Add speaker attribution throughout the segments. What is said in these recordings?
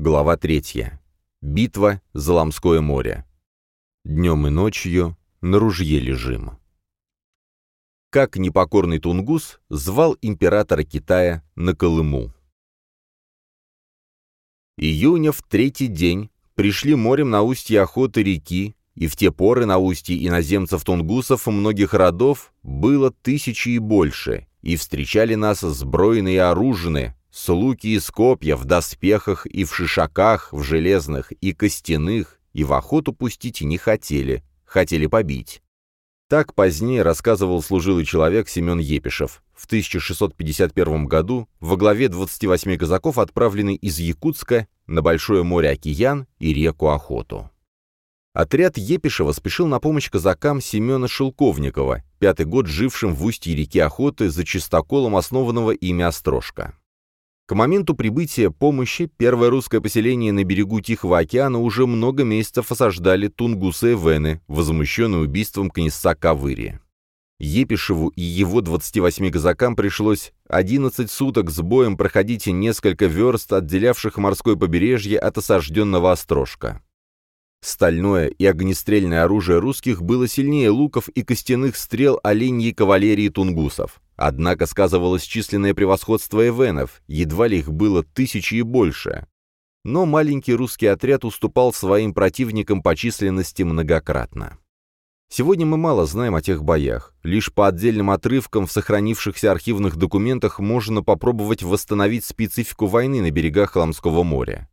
Speaker 1: Глава 3. Битва за Ламское море. Днем и ночью на ружье лежим. Как непокорный тунгус звал императора Китая на Колыму. Июня в третий день пришли морем на устье охоты реки, и в те поры на устье иноземцев-тунгусов многих родов было тысячи и больше, и встречали нас сброенные и оружные, с луки и с копья, в доспехах и в шишаках, в железных и костяных, и в охоту пустить не хотели, хотели побить. Так позднее рассказывал служилый человек Семен Епишев, в 1651 году во главе 28 казаков, отправленный из Якутска на Большое море Океан и реку Охоту. Отряд Епишева спешил на помощь казакам Семена Шелковникова, пятый год жившим в устье реки Охоты за чистоколом основанного ими Острожка. К моменту прибытия помощи первое русское поселение на берегу Тихого океана уже много месяцев осаждали тунгусы Эвены, возмущенные убийством князца Кавыри. Епишеву и его 28 казакам пришлось 11 суток с боем проходить несколько верст, отделявших морское побережье от осажденного Острожка. Стальное и огнестрельное оружие русских было сильнее луков и костяных стрел оленьей кавалерии тунгусов. Однако сказывалось численное превосходство эвенов, едва ли их было тысячи и больше. Но маленький русский отряд уступал своим противникам по численности многократно. Сегодня мы мало знаем о тех боях. Лишь по отдельным отрывкам в сохранившихся архивных документах можно попробовать восстановить специфику войны на берегах Ламского моря.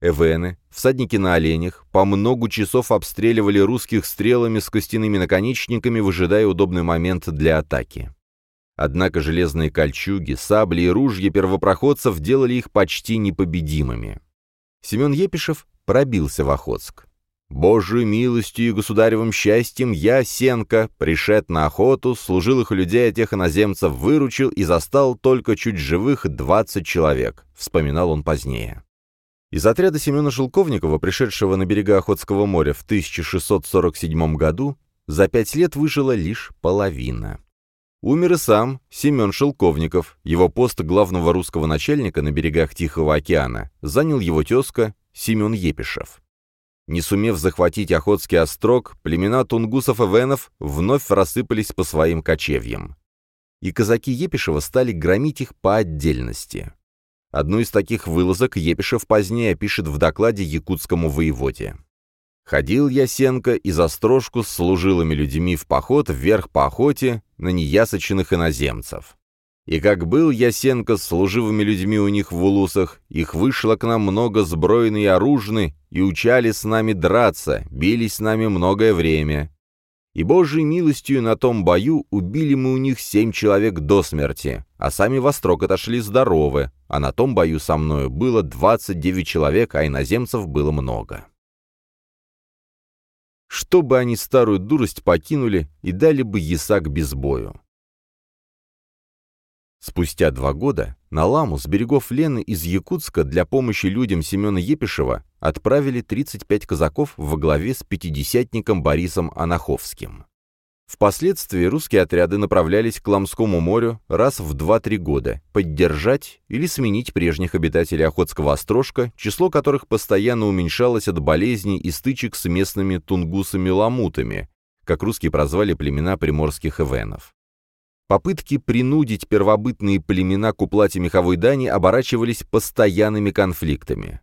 Speaker 1: Эвены, всадники на оленях, по многу часов обстреливали русских стрелами с костяными наконечниками, выжидая удобный момент для атаки. Однако железные кольчуги, сабли и ружья первопроходцев делали их почти непобедимыми. Семен Епишев пробился в Охотск. «Божию милостью и государевым счастьем я, Сенка, пришед на охоту, служил их людей, тех иноземцев выручил и застал только чуть живых двадцать человек», — вспоминал он позднее. Из отряда Семена Шелковникова, пришедшего на берега Охотского моря в 1647 году, за пять лет выжила лишь половина. Умер и сам Семен Шелковников, его пост главного русского начальника на берегах Тихого океана, занял его тезка Семен Епишев. Не сумев захватить Охотский острог, племена тунгусов и венов вновь рассыпались по своим кочевьям. И казаки Епишева стали громить их по отдельности. Одну из таких вылазок Епишев позднее пишет в докладе якутскому воеводе. «Ходил я, Сенко, и за строжку с служилыми людьми в поход вверх по охоте на неясочных иноземцев. И как был Ясенко с служивыми людьми у них в улусах, их вышло к нам много сброенной и оружны, и учали с нами драться, бились с нами многое время. И Божьей милостью на том бою убили мы у них семь человек до смерти, а сами во строк отошли здоровы, а на том бою со мною было двадцать девять человек, а иноземцев было много. Чтобы они старую дурость покинули и дали бы ясак без бою. Спустя два года на Ламу с берегов Лены из Якутска для помощи людям Семена Епишева отправили 35 казаков во главе с пятидесятником Борисом Анаховским. Впоследствии русские отряды направлялись к Ламскому морю раз в 2-3 года, поддержать или сменить прежних обитателей Охотского острожка, число которых постоянно уменьшалось от болезней и стычек с местными тунгусами-ламутами, как русские прозвали племена приморских эвенов. Попытки принудить первобытные племена к уплате меховой дани оборачивались постоянными конфликтами.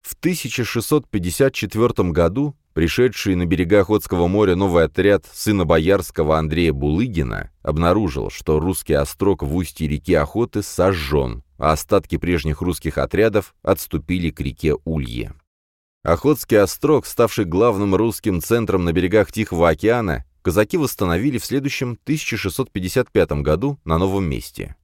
Speaker 1: В 1654 году пришедший на берега Охотского моря новый отряд сына Боярского Андрея Булыгина обнаружил, что русский острог в устье реки Охоты сожжен, а остатки прежних русских отрядов отступили к реке Улье. Охотский острог, ставший главным русским центром на берегах Тихого океана, казаки восстановили в следующем 1655 году на новом месте.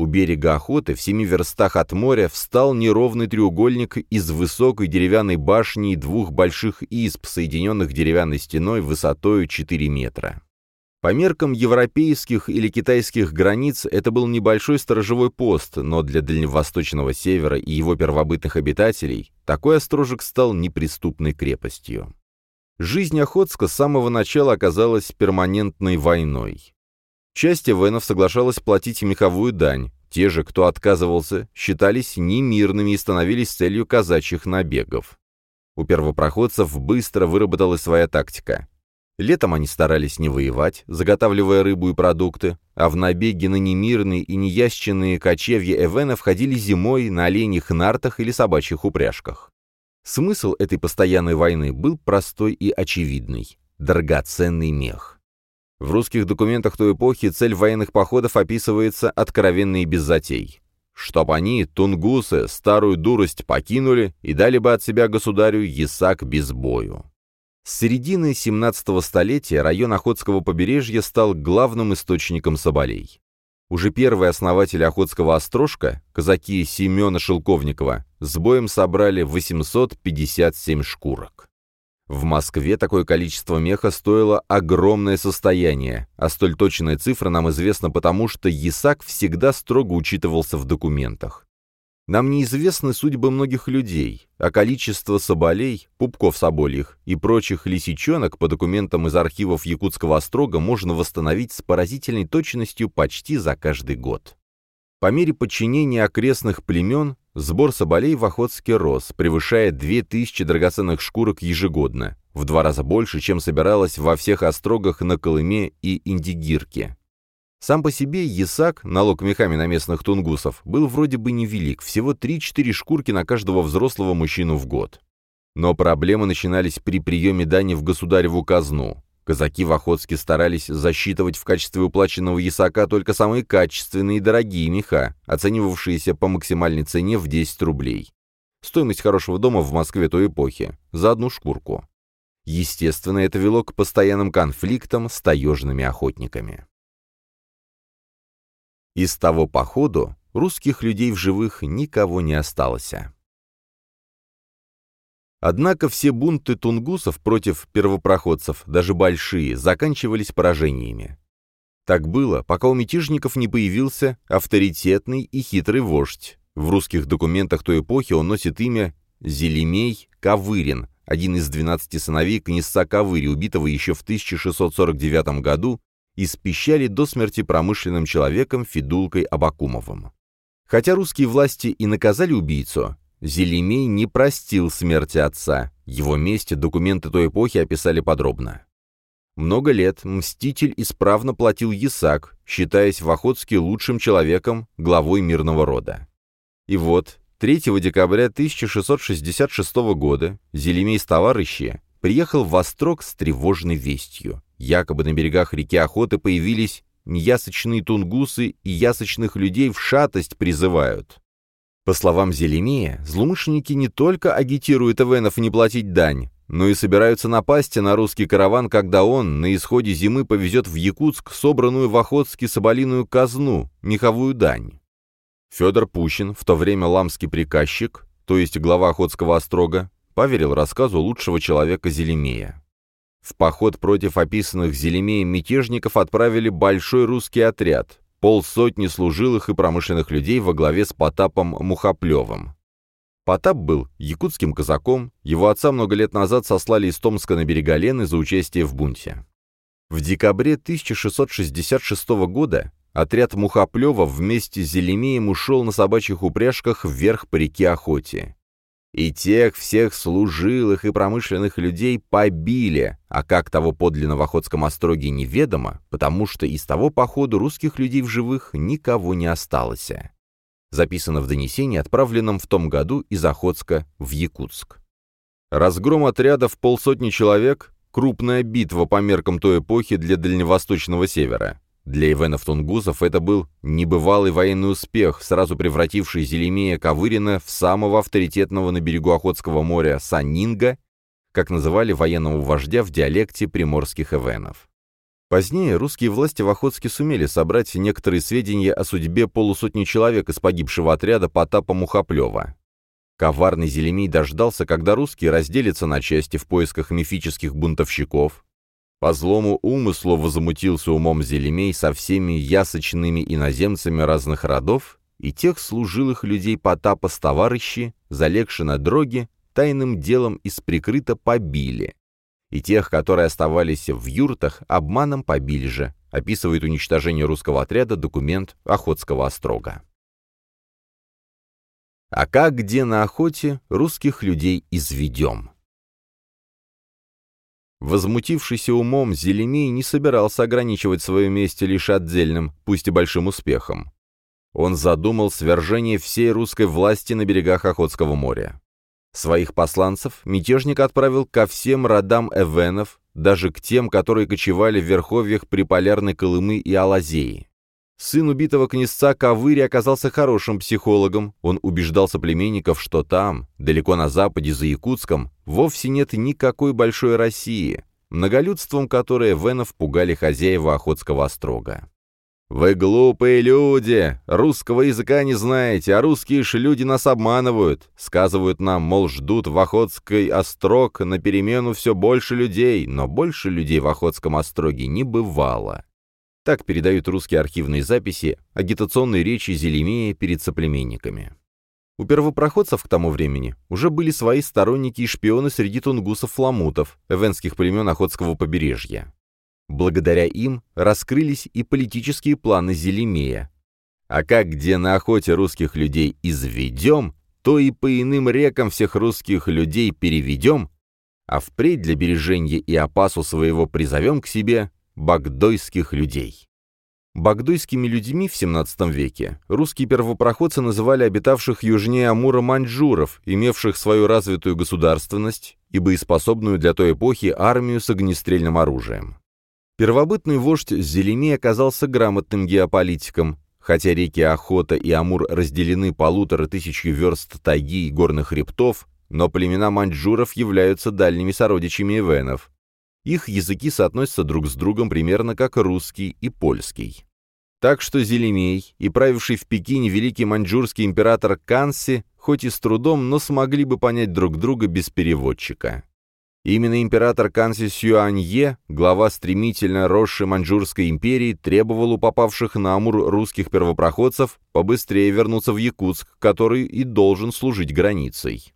Speaker 1: У берега Охоты в семи верстах от моря встал неровный треугольник из высокой деревянной башни и двух больших изб, соединенных деревянной стеной высотой 4 метра. По меркам европейских или китайских границ это был небольшой сторожевой пост, но для Дальневосточного севера и его первобытных обитателей такой острожек стал неприступной крепостью. Жизнь Охотска с самого начала оказалась перманентной войной. Часть эвенов соглашалась платить меховую дань, Те же, кто отказывался, считались немирными и становились целью казачьих набегов. У первопроходцев быстро выработалась своя тактика. Летом они старались не воевать, заготавливая рыбу и продукты, а в набеги на немирные и неященные кочевья Эвена входили зимой на оленях нартах или собачьих упряжках. Смысл этой постоянной войны был простой и очевидный – драгоценный мех. В русских документах той эпохи цель военных походов описывается откровенно и без затей. Чтоб они, тунгусы, старую дурость покинули и дали бы от себя государю Ясак без бою. С середины 17 столетия район Охотского побережья стал главным источником соболей. Уже первые основатели Охотского острожка, казаки Семена Шелковникова, с боем собрали 857 шкурок. В Москве такое количество меха стоило огромное состояние, а столь точная цифра нам известна потому, что ЕСАК всегда строго учитывался в документах. Нам неизвестны судьбы многих людей, а количество соболей, пупков собольих и прочих лисичонок по документам из архивов Якутского острога можно восстановить с поразительной точностью почти за каждый год. По мере подчинения окрестных племен Сбор соболей в Охотске рос, превышая 2000 драгоценных шкурок ежегодно, в два раза больше, чем собиралось во всех острогах на Колыме и Индигирке. Сам по себе Ясак, налог мехами на местных тунгусов, был вроде бы невелик, всего 3-4 шкурки на каждого взрослого мужчину в год. Но проблемы начинались при приеме дани в государеву казну. Казаки в Охотске старались засчитывать в качестве уплаченного ясака только самые качественные и дорогие меха, оценивавшиеся по максимальной цене в 10 рублей. Стоимость хорошего дома в Москве той эпохи – за одну шкурку. Естественно, это вело к постоянным конфликтам с таежными охотниками. Из того походу русских людей в живых никого не осталось. Однако все бунты тунгусов против первопроходцев, даже большие, заканчивались поражениями. Так было, пока у мятежников не появился авторитетный и хитрый вождь. В русских документах той эпохи он носит имя Зелемей Кавырин, один из 12 сыновей князца Кавыри, убитого еще в 1649 году и спищали до смерти промышленным человеком Федулкой Абакумовым. Хотя русские власти и наказали убийцу, Зелемей не простил смерти отца. Его месть документы той эпохи описали подробно. Много лет Мститель исправно платил Ясак, считаясь в Охотске лучшим человеком, главой мирного рода. И вот, 3 декабря 1666 года Зелемей с товарищи приехал в Острог с тревожной вестью. Якобы на берегах реки Охоты появились неясочные тунгусы и ясочных людей в шатость призывают. По словам Зелемея, злоумышленники не только агитируют эвенов не платить дань, но и собираются напасть на русский караван, когда он на исходе зимы повезет в Якутск собранную в Охотске соболиную казну, меховую дань. Федор Пущин, в то время ламский приказчик, то есть глава Охотского острога, поверил рассказу лучшего человека Зелемея. В поход против описанных Зелемеем мятежников отправили большой русский отряд, полсотни служилых и промышленных людей во главе с Потапом Мухоплевым. Потап был якутским казаком, его отца много лет назад сослали из Томска на берега Лены за участие в бунте. В декабре 1666 года отряд Мухоплева вместе с Зелемеем ушел на собачьих упряжках вверх по реке Охоте. И тех всех служилых и промышленных людей побили, а как того подлинно в Охотском остроге неведомо, потому что из того походу русских людей в живых никого не осталось. Записано в донесении, отправленном в том году из Охотска в Якутск. Разгром отряда в полсотни человек — крупная битва по меркам той эпохи для Дальневосточного Севера. Для ивенов-тунгусов это был небывалый военный успех, сразу превративший Зелемея Ковырина в самого авторитетного на берегу Охотского моря Санинга, как называли военного вождя в диалекте приморских эвенов. Позднее русские власти в Охотске сумели собрать некоторые сведения о судьбе полусотни человек из погибшего отряда Потапа Мухоплева. Коварный Зелемей дождался, когда русские разделятся на части в поисках мифических бунтовщиков, по злому умыслу возмутился умом Зелемей со всеми ясочными иноземцами разных родов, и тех служилых людей Потапа с товарищи, залегши на дроге, тайным делом из прикрыта побили. И тех, которые оставались в юртах, обманом побили же, описывает уничтожение русского отряда документ Охотского острога. А как где на охоте русских людей изведем? Возмутившийся умом, Зелемей не собирался ограничивать свое месть лишь отдельным, пусть и большим успехом. Он задумал свержение всей русской власти на берегах Охотского моря. Своих посланцев мятежник отправил ко всем родам эвенов, даже к тем, которые кочевали в верховьях приполярной Колымы и Алазеи. Сын убитого князца Кавыри оказался хорошим психологом. Он убеждал соплеменников, что там, далеко на западе, за Якутском, вовсе нет никакой большой России, многолюдством которой Венов пугали хозяева Охотского острога. «Вы глупые люди! Русского языка не знаете, а русские ж люди нас обманывают. Сказывают нам, мол, ждут в Охотской острог на перемену все больше людей, но больше людей в Охотском остроге не бывало». Так передают русские архивные записи агитационной речи Зелемея перед соплеменниками. У первопроходцев к тому времени уже были свои сторонники и шпионы среди тунгусов-фламутов, эвенских племен Охотского побережья. Благодаря им раскрылись и политические планы Зелемея. А как где на охоте русских людей изведем, то и по иным рекам всех русских людей переведем, а впредь для бережения и опасу своего призовем к себе багдойских людей. Багдойскими людьми в XVII веке русские первопроходцы называли обитавших южнее Амура маньчжуров, имевших свою развитую государственность и боеспособную для той эпохи армию с огнестрельным оружием. Первобытный вождь Зелемей оказался грамотным геополитиком, хотя реки Охота и Амур разделены полутора тысячи верст тайги и горных хребтов, но племена маньчжуров являются дальними сородичами эвенов. Их языки соотносятся друг с другом примерно как русский и польский. Так что Зелемей и правивший в Пекине великий маньчжурский император Канси, хоть и с трудом, но смогли бы понять друг друга без переводчика. Именно император Канси Сюанье, глава стремительно росшей Маньчжурской империи, требовал у попавших на Амур русских первопроходцев побыстрее вернуться в Якутск, который и должен служить границей.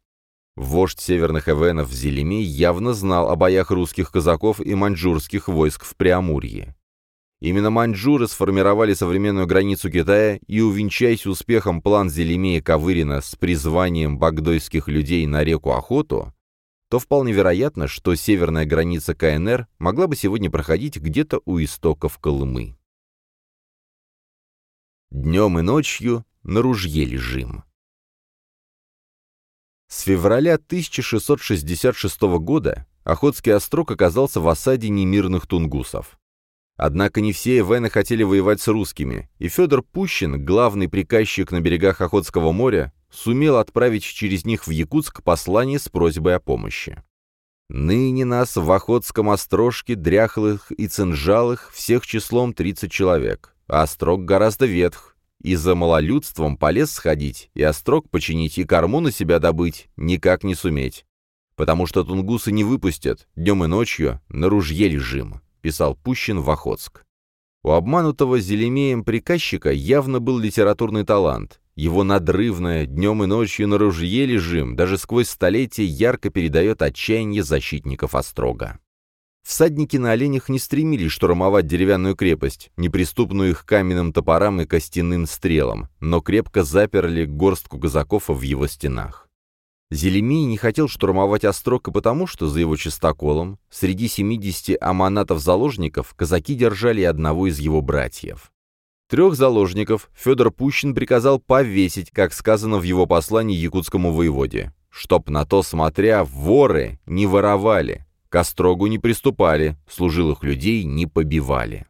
Speaker 1: Вождь северных эвенов Зелемей явно знал о боях русских казаков и маньчжурских войск в Преамурье. Именно маньчжуры сформировали современную границу Китая, и увенчаясь успехом план Зелемея Кавырина с призванием багдойских людей на реку Охоту, то вполне вероятно, что северная граница КНР могла бы сегодня проходить где-то у истоков Колымы. Днем и ночью на ружье лежим. С февраля 1666 года Охотский острог оказался в осаде немирных тунгусов. Однако не все эвены хотели воевать с русскими, и Федор Пущин, главный приказчик на берегах Охотского моря, сумел отправить через них в Якутск послание с просьбой о помощи. «Ныне нас в Охотском острожке, дряхлых и цинжалых, всех числом 30 человек, а острог гораздо ветх, и за малолюдством полез сходить, и острог починить, и корму на себя добыть никак не суметь. Потому что тунгусы не выпустят, днем и ночью на ружье лежим», — писал Пущин в Охотск. У обманутого Зелемеем приказчика явно был литературный талант. Его надрывное «днем и ночью на ружье лежим» даже сквозь столетия ярко передает отчаяние защитников Острога. Всадники на оленях не стремились штурмовать деревянную крепость, неприступную их каменным топорам и костяным стрелам, но крепко заперли горстку казаков в его стенах. Зелемий не хотел штурмовать Острог и потому, что за его чистоколом среди 70 аманатов-заложников казаки держали одного из его братьев. Трех заложников Федор Пущин приказал повесить, как сказано в его послании якутскому воеводе, чтоб на то смотря воры не воровали, к острогу не приступали, служилых людей не побивали.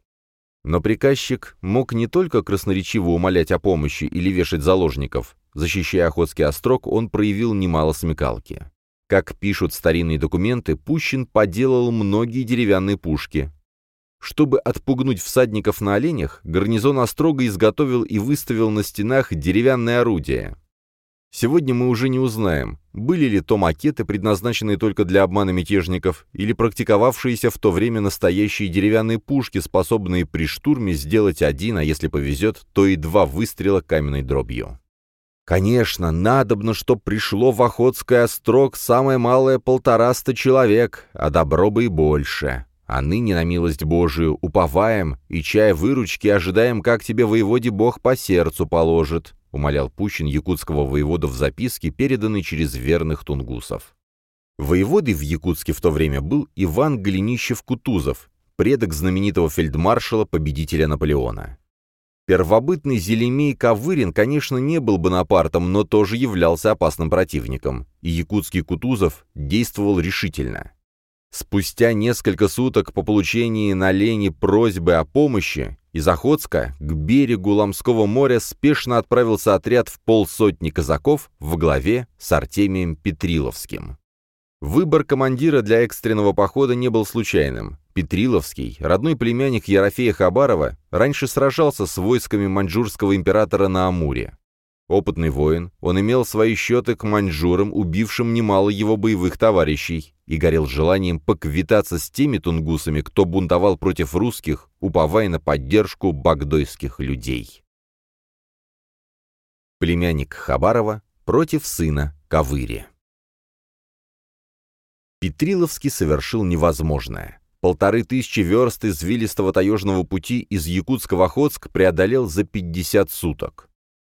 Speaker 1: Но приказчик мог не только красноречиво умолять о помощи или вешать заложников. Защищая Охотский острог, он проявил немало смекалки. Как пишут старинные документы, Пущин поделал многие деревянные пушки. Чтобы отпугнуть всадников на оленях, гарнизон Острога изготовил и выставил на стенах деревянные орудия. Сегодня мы уже не узнаем, были ли то макеты, предназначенные только для обмана мятежников, или практиковавшиеся в то время настоящие деревянные пушки, способные при штурме сделать один, а если повезет, то и два выстрела каменной дробью. Конечно, надобно, чтоб пришло в Охотское острог самое малое полтораста человек, а добро бы и больше. А ныне на милость Божию уповаем, и чая выручки ожидаем, как тебе воеводе Бог по сердцу положит, умолял Пущин якутского воевода в записке, переданной через верных тунгусов. Воеводой в Якутске в то время был Иван Голенищев-Кутузов, предок знаменитого фельдмаршала, победителя Наполеона. Первобытный Зелемей Ковырин, конечно, не был Бонапартом, но тоже являлся опасным противником, и якутский Кутузов действовал решительно. Спустя несколько суток по получении на Лене просьбы о помощи из Охотска к берегу Ламского моря спешно отправился отряд в полсотни казаков во главе с Артемием Петриловским. Выбор командира для экстренного похода не был случайным. Петриловский, родной племянник Ерофея Хабарова, раньше сражался с войсками маньчжурского императора на Амуре. Опытный воин, он имел свои счеты к маньчжурам, убившим немало его боевых товарищей, и горел желанием поквитаться с теми тунгусами, кто бунтовал против русских, уповая на поддержку багдойских людей. Племянник Хабарова против сына Кавыри. Петриловский совершил невозможное. Полторы тысячи верст извилистого таежного пути из Якутска в Охотск преодолел за 50 суток.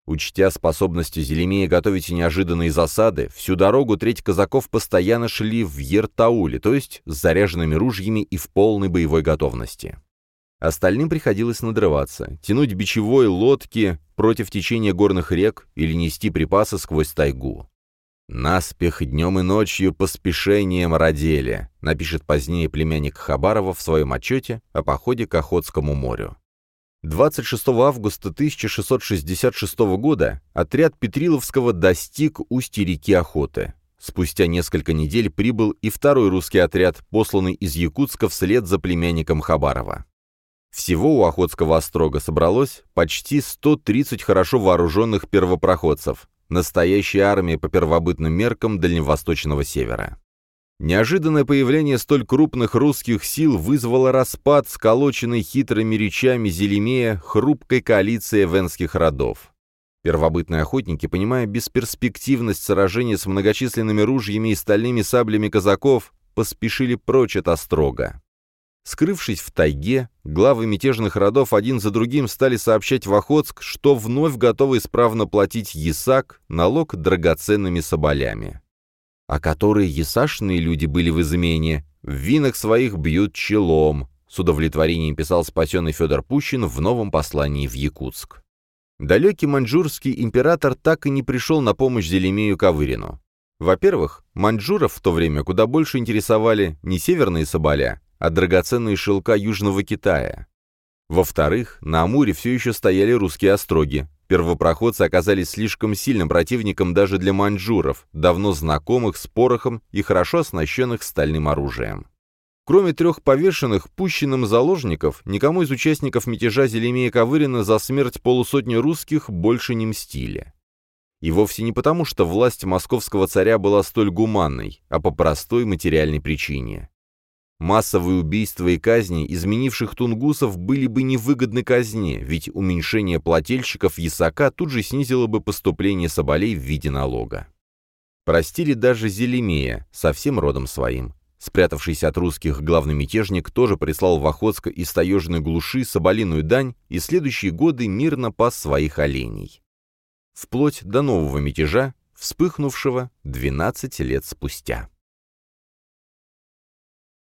Speaker 1: Учтя способности Зелемея готовить неожиданные засады, всю дорогу треть казаков постоянно шли в Ертауле, то есть с заряженными ружьями и в полной боевой готовности. Остальным приходилось надрываться, тянуть бичевой лодки против течения горных рек или нести припасы сквозь тайгу. «Наспех днем и ночью поспешением родили», напишет позднее племянник Хабарова в своем отчете о походе к Охотскому морю. 26 августа 1666 года отряд Петриловского достиг устья реки Охоты. Спустя несколько недель прибыл и второй русский отряд, посланный из Якутска вслед за племянником Хабарова. Всего у Охотского острога собралось почти 130 хорошо вооруженных первопроходцев, Настоящая армия по первобытным меркам Дальневосточного севера. Неожиданное появление столь крупных русских сил вызвало распад сколоченной хитрыми речами Зелемея хрупкой коалиции венских родов. Первобытные охотники, понимая бесперспективность сражения с многочисленными ружьями и стальными саблями казаков, поспешили прочь от Острога. Скрывшись в тайге, главы мятежных родов один за другим стали сообщать в Охотск, что вновь готовы исправно платить ЕСАК налог драгоценными соболями. А которые есашные люди были в измене, в винах своих бьют челом, с удовлетворением писал спасенный Федор Пущин в новом послании в Якутск. Далекий маньчжурский император так и не пришел на помощь Зелемею Кавырину. Во-первых, маньчжуров в то время куда больше интересовали не северные соболя, а драгоценные шелка Южного Китая. Во-вторых, на Амуре все еще стояли русские остроги. Первопроходцы оказались слишком сильным противником даже для маньчжуров, давно знакомых с порохом и хорошо оснащенных стальным оружием. Кроме трех повешенных, пущенным заложников, никому из участников мятежа Зелемея Ковырина за смерть полусотни русских больше не мстили. И вовсе не потому, что власть московского царя была столь гуманной, а по простой материальной причине. Массовые убийства и казни изменивших тунгусов были бы невыгодны казне, ведь уменьшение плательщиков ясака тут же снизило бы поступление соболей в виде налога. Простили даже Зелемея, совсем родом своим. Спрятавшийся от русских главный мятежник тоже прислал в Охотск из таежной глуши соболиную дань и следующие годы мирно пас своих оленей. Вплоть до нового мятежа, вспыхнувшего 12 лет спустя.